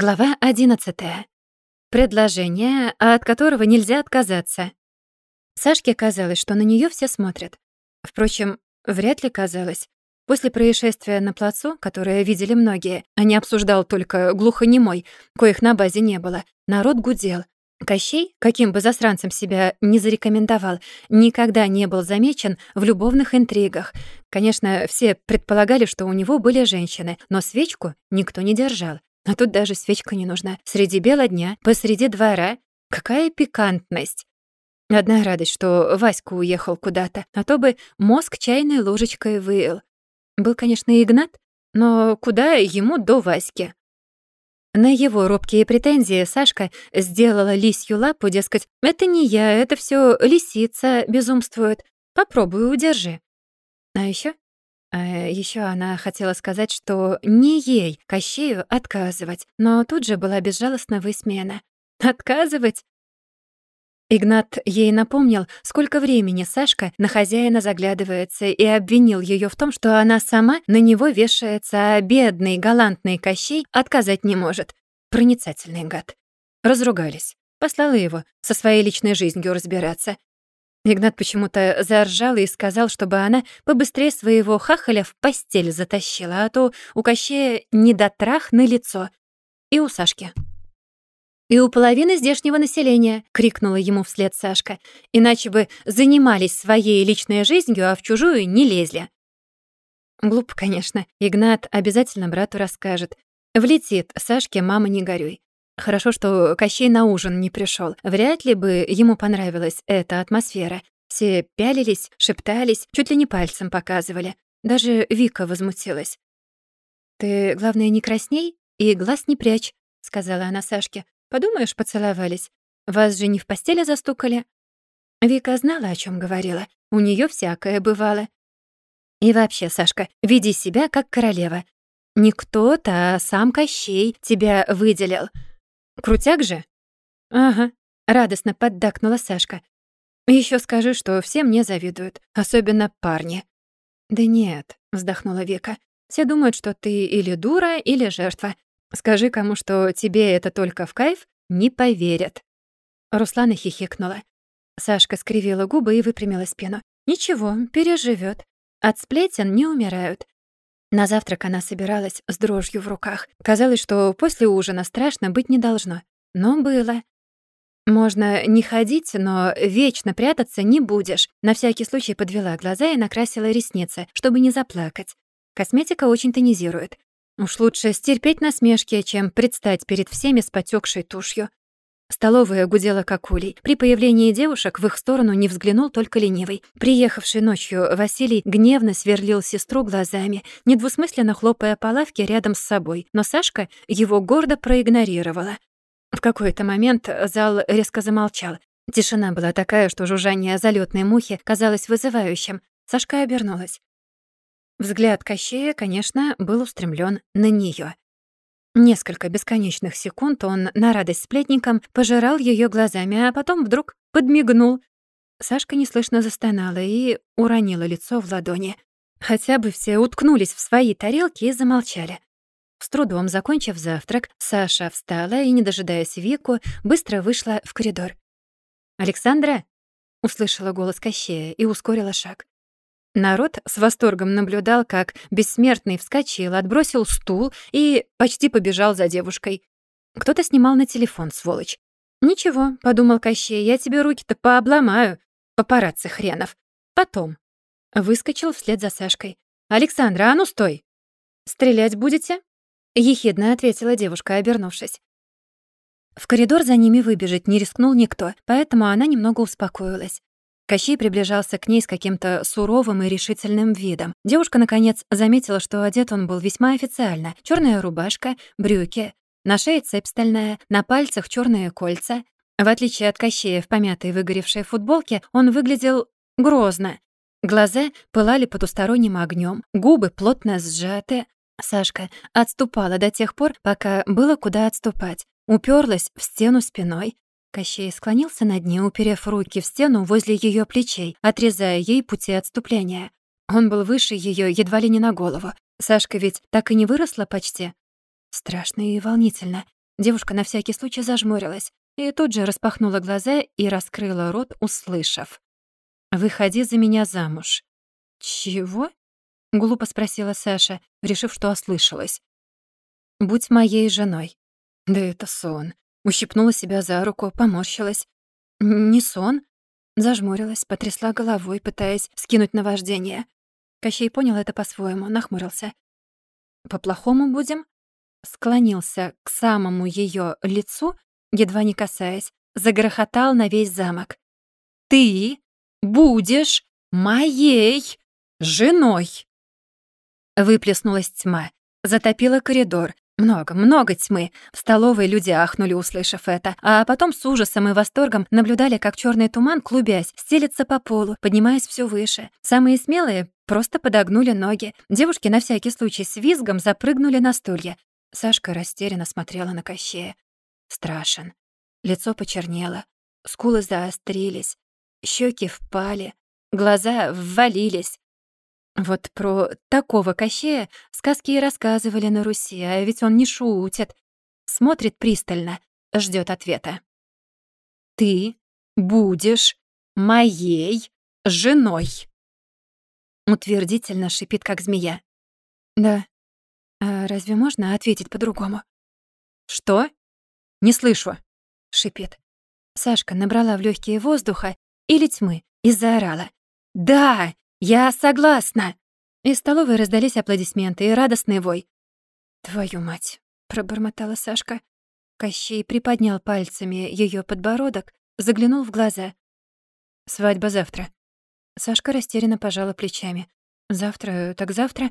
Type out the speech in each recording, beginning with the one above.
Глава 11. Предложение, от которого нельзя отказаться. Сашке казалось, что на неё все смотрят. Впрочем, вряд ли казалось. После происшествия на плацу, которое видели многие, а не обсуждал только глухонемой, коих на базе не было, народ гудел. Кощей, каким бы засранцем себя не зарекомендовал, никогда не был замечен в любовных интригах. Конечно, все предполагали, что у него были женщины, но свечку никто не держал. А тут даже свечка не нужна. Среди бела дня, посреди двора. Какая пикантность. Одна радость, что Васька уехал куда-то, а то бы мозг чайной ложечкой выил. Был, конечно, Игнат, но куда ему до Васьки? На его робкие претензии Сашка сделала лисью лапу, дескать, «Это не я, это все лисица безумствует. Попробуй, удержи». А еще а ещё она хотела сказать, что не ей, Кощею, отказывать, но тут же была безжалостно высмеяна. «Отказывать?» Игнат ей напомнил, сколько времени Сашка на хозяина заглядывается и обвинил её в том, что она сама на него вешается, а бедный, галантный Кощей отказать не может. Проницательный гад. Разругались. Послала его со своей личной жизнью разбираться. Игнат почему-то заржал и сказал, чтобы она побыстрее своего хахаля в постель затащила, а то у Кощея недотрах на лицо. И у Сашки. «И у половины здешнего населения!» — крикнула ему вслед Сашка. «Иначе бы занимались своей личной жизнью, а в чужую не лезли». Глупо, конечно. Игнат обязательно брату расскажет. Влетит Сашке «мама, не горюй». Хорошо, что Кощей на ужин не пришел. Вряд ли бы ему понравилась эта атмосфера. Все пялились, шептались, чуть ли не пальцем показывали. Даже Вика возмутилась. «Ты, главное, не красней и глаз не прячь», — сказала она Сашке. «Подумаешь, поцеловались. Вас же не в постели застукали?» Вика знала, о чем говорила. У нее всякое бывало. «И вообще, Сашка, веди себя как королева. Не кто-то, а сам Кощей тебя выделил. Крутяк же?» «Ага», — радостно поддакнула Сашка. Еще скажи, что все мне завидуют, особенно парни». «Да нет», — вздохнула Вика. «Все думают, что ты или дура, или жертва. Скажи кому, что тебе это только в кайф, не поверят». Руслана хихикнула. Сашка скривила губы и выпрямила спину. «Ничего, переживет. От сплетен не умирают. На завтрак она собиралась с дрожью в руках. Казалось, что после ужина страшно быть не должно. Но было. Можно не ходить, но вечно прятаться не будешь. На всякий случай подвела глаза и накрасила ресницы, чтобы не заплакать. Косметика очень тонизирует. Уж лучше стерпеть насмешки, чем предстать перед всеми с потёкшей тушью. Столовая гудела как улей. При появлении девушек в их сторону не взглянул только ленивый. Приехавший ночью Василий гневно сверлил сестру глазами, недвусмысленно хлопая по лавке рядом с собой, но Сашка его гордо проигнорировала. В какой-то момент зал резко замолчал. Тишина была такая, что жужжание залетной мухи казалось вызывающим. Сашка обернулась. Взгляд Кощея, конечно, был устремлен на нее. Несколько бесконечных секунд он, на радость сплетникам, пожирал ее глазами, а потом вдруг подмигнул. Сашка неслышно застонала и уронила лицо в ладони. Хотя бы все уткнулись в свои тарелки и замолчали. С трудом закончив завтрак, Саша встала и, не дожидаясь Вику, быстро вышла в коридор. «Александра?» — услышала голос Кощея и ускорила шаг. Народ с восторгом наблюдал, как бессмертный вскочил, отбросил стул и почти побежал за девушкой. Кто-то снимал на телефон, сволочь. «Ничего», — подумал Кощей, — «я тебе руки-то пообломаю, папарацци хренов. Потом». Выскочил вслед за Сашкой. «Александра, а ну стой!» «Стрелять будете?» — ехидно ответила девушка, обернувшись. В коридор за ними выбежать не рискнул никто, поэтому она немного успокоилась. Кощей приближался к ней с каким-то суровым и решительным видом. Девушка, наконец, заметила, что одет он был весьма официально. Черная рубашка, брюки, на шее цепь стальная, на пальцах черные кольца. В отличие от Кощея в помятой выгоревшей футболке, он выглядел грозно. Глаза пылали потусторонним огнем, губы плотно сжаты. Сашка отступала до тех пор, пока было куда отступать. Уперлась в стену спиной, Кощей склонился над ней, уперев руки в стену возле ее плечей, отрезая ей пути отступления. Он был выше ее едва ли не на голову. Сашка ведь так и не выросла почти. Страшно и волнительно. Девушка на всякий случай зажмурилась и тут же распахнула глаза и раскрыла рот, услышав. «Выходи за меня замуж». «Чего?» — глупо спросила Саша, решив, что ослышалась. «Будь моей женой». «Да это сон». Ущипнула себя за руку, поморщилась. «Не сон?» Зажмурилась, потрясла головой, пытаясь скинуть наваждение. Кощей понял это по-своему, нахмурился. «По-плохому будем?» Склонился к самому её лицу, едва не касаясь, загрохотал на весь замок. «Ты будешь моей женой!» Выплеснулась тьма, затопила коридор, много, много тьмы. В столовой люди ахнули, услышав это, а потом с ужасом и восторгом наблюдали, как черный туман, клубясь, стелется по полу, поднимаясь все выше. Самые смелые просто подогнули ноги. Девушки на всякий случай с визгом запрыгнули на стулья. Сашка растерянно смотрела на Кощея. Страшен. Лицо почернело, скулы заострились, щеки впали, глаза ввалились. Вот про такого Кощея сказки и рассказывали на Руси, а ведь он не шутит. Смотрит пристально, ждет ответа. «Ты будешь моей женой!» Утвердительно шипит, как змея. «Да. А разве можно ответить по-другому?» «Что?» «Не слышу», — шипит. Сашка набрала в легкие воздуха или тьмы и заорала. «Да! «Я согласна!» Из столовой раздались аплодисменты и радостный вой. «Твою мать!» — пробормотала Сашка. Кощей приподнял пальцами ее подбородок, заглянул в глаза. «Свадьба завтра». Сашка растерянно пожала плечами. «Завтра, так завтра?»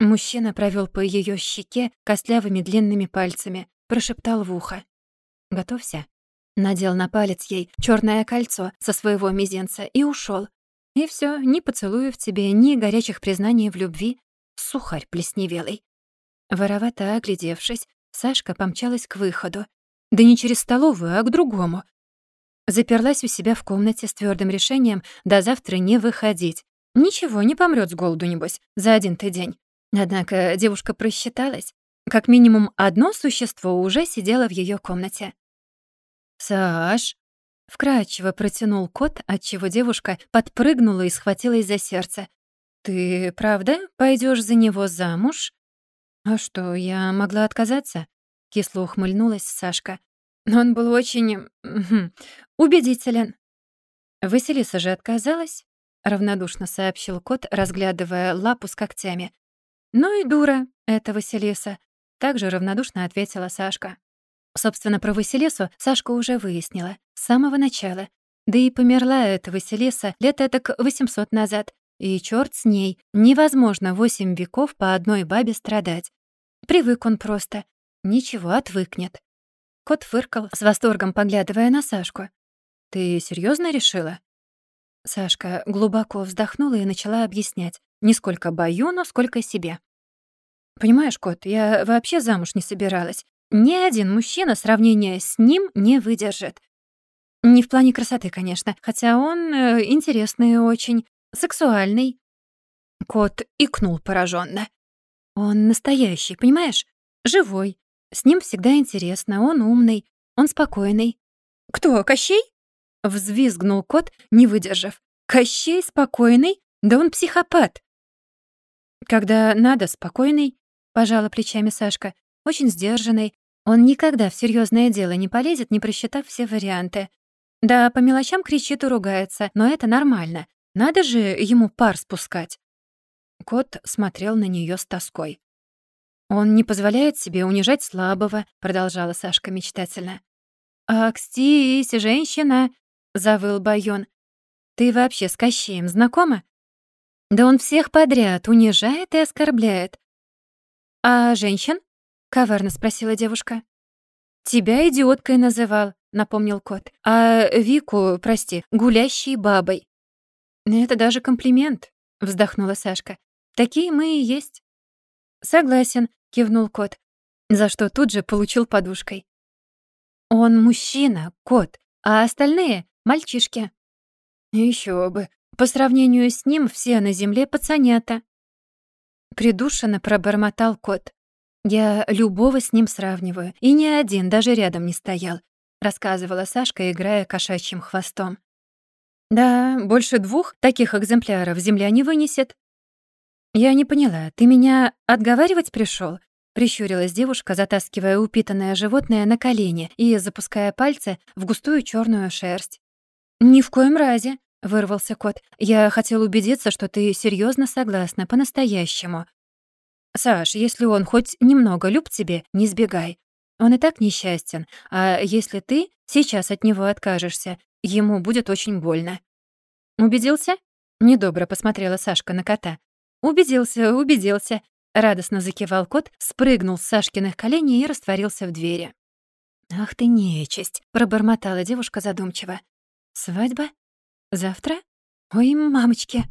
Мужчина провел по ее щеке костлявыми длинными пальцами, прошептал в ухо. «Готовься». Надел на палец ей черное кольцо со своего мизинца и ушел, и все, ни поцелуев тебе, ни горячих признаний в любви. Сухарь плесневелый. Воровато оглядевшись, Сашка помчалась к выходу. Да не через столовую, а к другому. Заперлась у себя в комнате с твердым решением до завтра не выходить. Ничего, не помрет с голоду, небось, за один-то день. Однако девушка просчиталась. Как минимум одно существо уже сидело в ее комнате. «Саш!» Вкрадчиво протянул кот, отчего девушка подпрыгнула и схватилась за сердце. «Ты правда пойдешь за него замуж?» «А что, я могла отказаться?» — кисло ухмыльнулась Сашка. Он был очень... убедителен. Василиса же отказалась, — равнодушно сообщил кот, разглядывая лапу с когтями. «Ну и дура, это Василиса», — также равнодушно ответила Сашка. Собственно, про Василису Сашка уже выяснила с самого начала. Да и померла эта Василиса лет так 800 назад. И черт с ней, невозможно восемь веков по одной бабе страдать. Привык он просто. Ничего, отвыкнет. Кот фыркал, с восторгом поглядывая на Сашку. «Ты серьезно решила?» Сашка глубоко вздохнула и начала объяснять. Не сколько Баюну, сколько себе. «Понимаешь, кот, я вообще замуж не собиралась. Ни один мужчина сравнения с ним не выдержит. Не в плане красоты, конечно, хотя он э, интересный очень, сексуальный. Кот икнул пораженно. Он настоящий, понимаешь? Живой. С ним всегда интересно, он умный, он спокойный. «Кто, Кощей?» — взвизгнул кот, не выдержав. «Кощей спокойный? Да он психопат!» «Когда надо, спокойный», — пожала плечами Сашка. «Очень сдержанный, он никогда в серьезное дело не полезет, не просчитав все варианты. Да, по мелочам кричит и ругается, но это нормально. Надо же ему пар спускать. Кот смотрел на нее с тоской. «Он не позволяет себе унижать слабого», — продолжала Сашка мечтательно. «Акстись, женщина!» — завыл Байон. «Ты вообще с Кощеем знакома?» «Да он всех подряд унижает и оскорбляет». «А женщин?» Коварно спросила девушка. «Тебя идиоткой называл», — напомнил кот. «А Вику, прости, гулящей бабой». «Это даже комплимент», — вздохнула Сашка. «Такие мы и есть». «Согласен», — кивнул кот, за что тут же получил подушкой. «Он мужчина, кот, а остальные — мальчишки». Еще бы. По сравнению с ним все на земле пацанята. Придушенно пробормотал кот. «Я любого с ним сравниваю, и ни один даже рядом не стоял», рассказывала Сашка, играя кошачьим хвостом. «Да, больше двух таких экземпляров земля не вынесет». «Я не поняла, ты меня отговаривать пришел? Прищурилась девушка, затаскивая упитанное животное на колени и запуская пальцы в густую черную шерсть. «Ни в коем разе», — вырвался кот. «Я хотел убедиться, что ты серьезно согласна, по-настоящему». «Саш, если он хоть немного люб тебе, не сбегай. Он и так несчастен, а если ты сейчас от него откажешься, ему будет очень больно». «Убедился?» — недобро посмотрела Сашка на кота. «Убедился, убедился», — радостно закивал кот, спрыгнул с Сашкиных коленей и растворился в двери. «Ах ты нечисть!» — пробормотала девушка задумчиво. «Свадьба? Завтра? Ой, мамочки!»